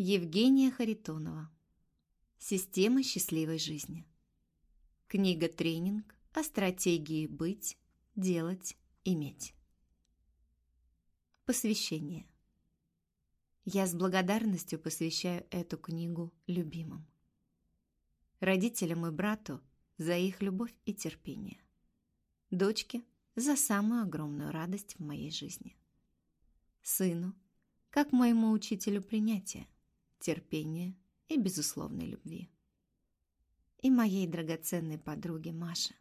Евгения Харитонова. Система счастливой жизни. Книга-тренинг о стратегии быть, делать, иметь. Посвящение. Я с благодарностью посвящаю эту книгу любимым. Родителям и брату за их любовь и терпение. Дочке за самую огромную радость в моей жизни. Сыну, как моему учителю принятия – терпения и безусловной любви. И моей драгоценной подруге Маше.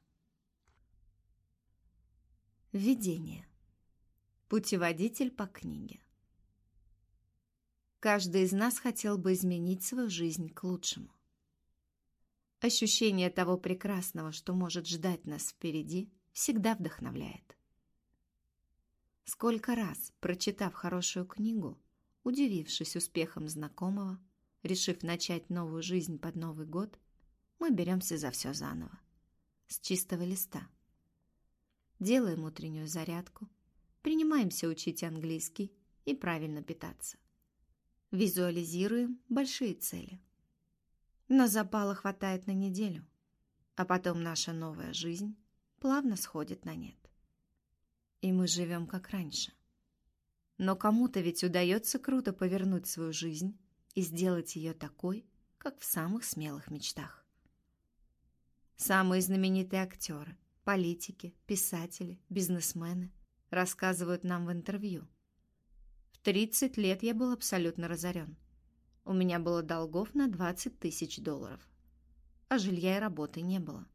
Введение. Путеводитель по книге. Каждый из нас хотел бы изменить свою жизнь к лучшему. Ощущение того прекрасного, что может ждать нас впереди, всегда вдохновляет. Сколько раз, прочитав хорошую книгу, Удивившись успехом знакомого, решив начать новую жизнь под Новый год, мы беремся за все заново, с чистого листа. Делаем утреннюю зарядку, принимаемся учить английский и правильно питаться. Визуализируем большие цели. Но запала хватает на неделю, а потом наша новая жизнь плавно сходит на нет. И мы живем как раньше. Но кому-то ведь удается круто повернуть свою жизнь и сделать ее такой, как в самых смелых мечтах. Самые знаменитые актеры, политики, писатели, бизнесмены рассказывают нам в интервью. В 30 лет я был абсолютно разорен. У меня было долгов на 20 тысяч долларов, а жилья и работы не было.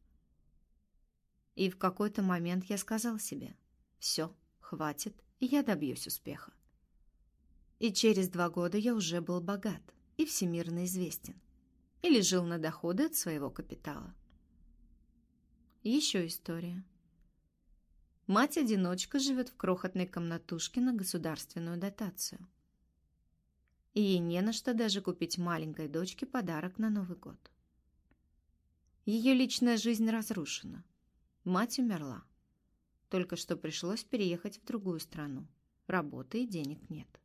И в какой-то момент я сказал себе, все, хватит, и я добьюсь успеха. И через два года я уже был богат и всемирно известен. Или жил на доходы от своего капитала. Еще история. Мать-одиночка живет в крохотной комнатушке на государственную дотацию. И ей не на что даже купить маленькой дочке подарок на Новый год. Ее личная жизнь разрушена. Мать умерла. Только что пришлось переехать в другую страну. Работы и денег нет.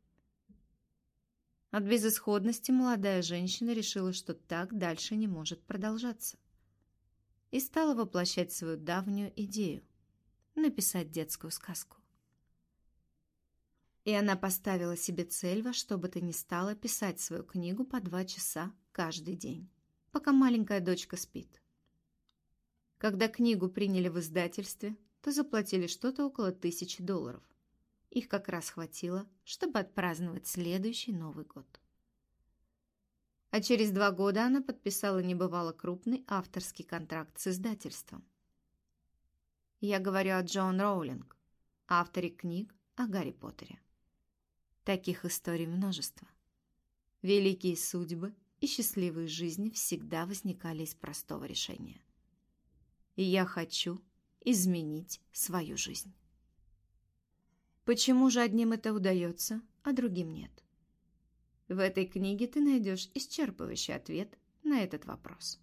От безысходности молодая женщина решила, что так дальше не может продолжаться. И стала воплощать свою давнюю идею – написать детскую сказку. И она поставила себе цель во что бы то ни стало писать свою книгу по два часа каждый день, пока маленькая дочка спит. Когда книгу приняли в издательстве, то заплатили что-то около тысячи долларов. Их как раз хватило, чтобы отпраздновать следующий Новый год. А через два года она подписала небывало крупный авторский контракт с издательством. Я говорю о Джон Роулинг, авторе книг о Гарри Поттере. Таких историй множество. Великие судьбы и счастливые жизни всегда возникали из простого решения. И я хочу изменить свою жизнь. Почему же одним это удается, а другим нет? В этой книге ты найдешь исчерпывающий ответ на этот вопрос.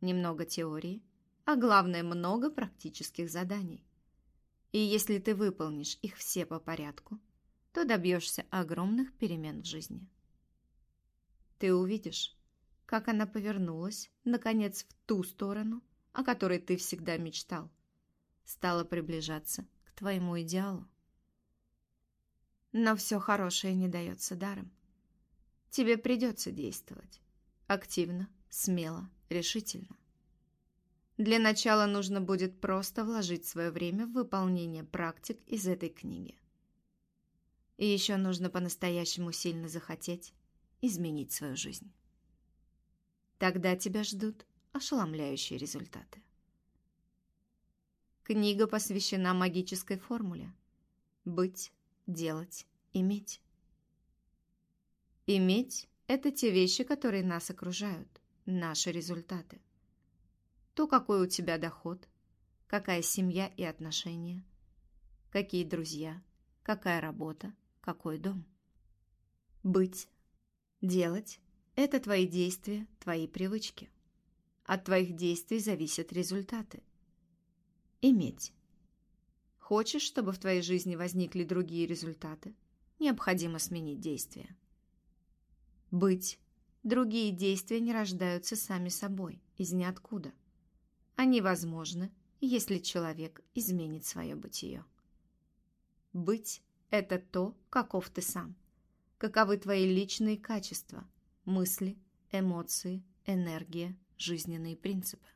Немного теории, а главное, много практических заданий. И если ты выполнишь их все по порядку, то добьешься огромных перемен в жизни. Ты увидишь, как она повернулась, наконец, в ту сторону, о которой ты всегда мечтал, стала приближаться к твоему идеалу. Но все хорошее не дается даром. Тебе придется действовать. Активно, смело, решительно. Для начала нужно будет просто вложить свое время в выполнение практик из этой книги. И еще нужно по-настоящему сильно захотеть изменить свою жизнь. Тогда тебя ждут ошеломляющие результаты. Книга посвящена магической формуле «Быть делать, иметь. Иметь – это те вещи, которые нас окружают, наши результаты. То, какой у тебя доход, какая семья и отношения, какие друзья, какая работа, какой дом. Быть, делать – это твои действия, твои привычки. От твоих действий зависят результаты. Иметь Хочешь, чтобы в твоей жизни возникли другие результаты? Необходимо сменить действия. Быть. Другие действия не рождаются сами собой, из ниоткуда. Они возможны, если человек изменит свое бытие. Быть – это то, каков ты сам. Каковы твои личные качества, мысли, эмоции, энергия, жизненные принципы.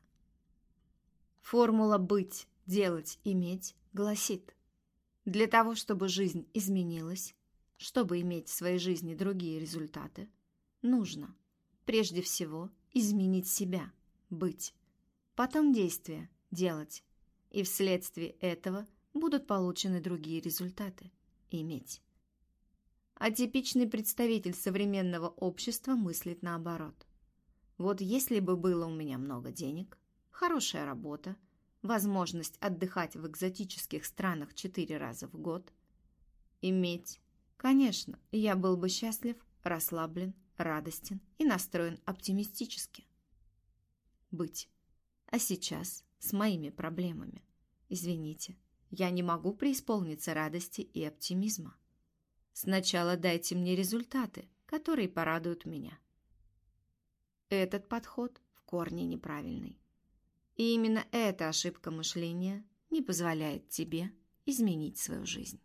Формула «быть», «делать», «иметь» гласит Для того, чтобы жизнь изменилась, чтобы иметь в своей жизни другие результаты, нужно прежде всего изменить себя, быть, потом действия, делать, и вследствие этого будут получены другие результаты, иметь. А типичный представитель современного общества мыслит наоборот. Вот если бы было у меня много денег, хорошая работа, возможность отдыхать в экзотических странах четыре раза в год, иметь, конечно, я был бы счастлив, расслаблен, радостен и настроен оптимистически. Быть. А сейчас с моими проблемами. Извините, я не могу преисполниться радости и оптимизма. Сначала дайте мне результаты, которые порадуют меня. Этот подход в корне неправильный. И именно эта ошибка мышления не позволяет тебе изменить свою жизнь.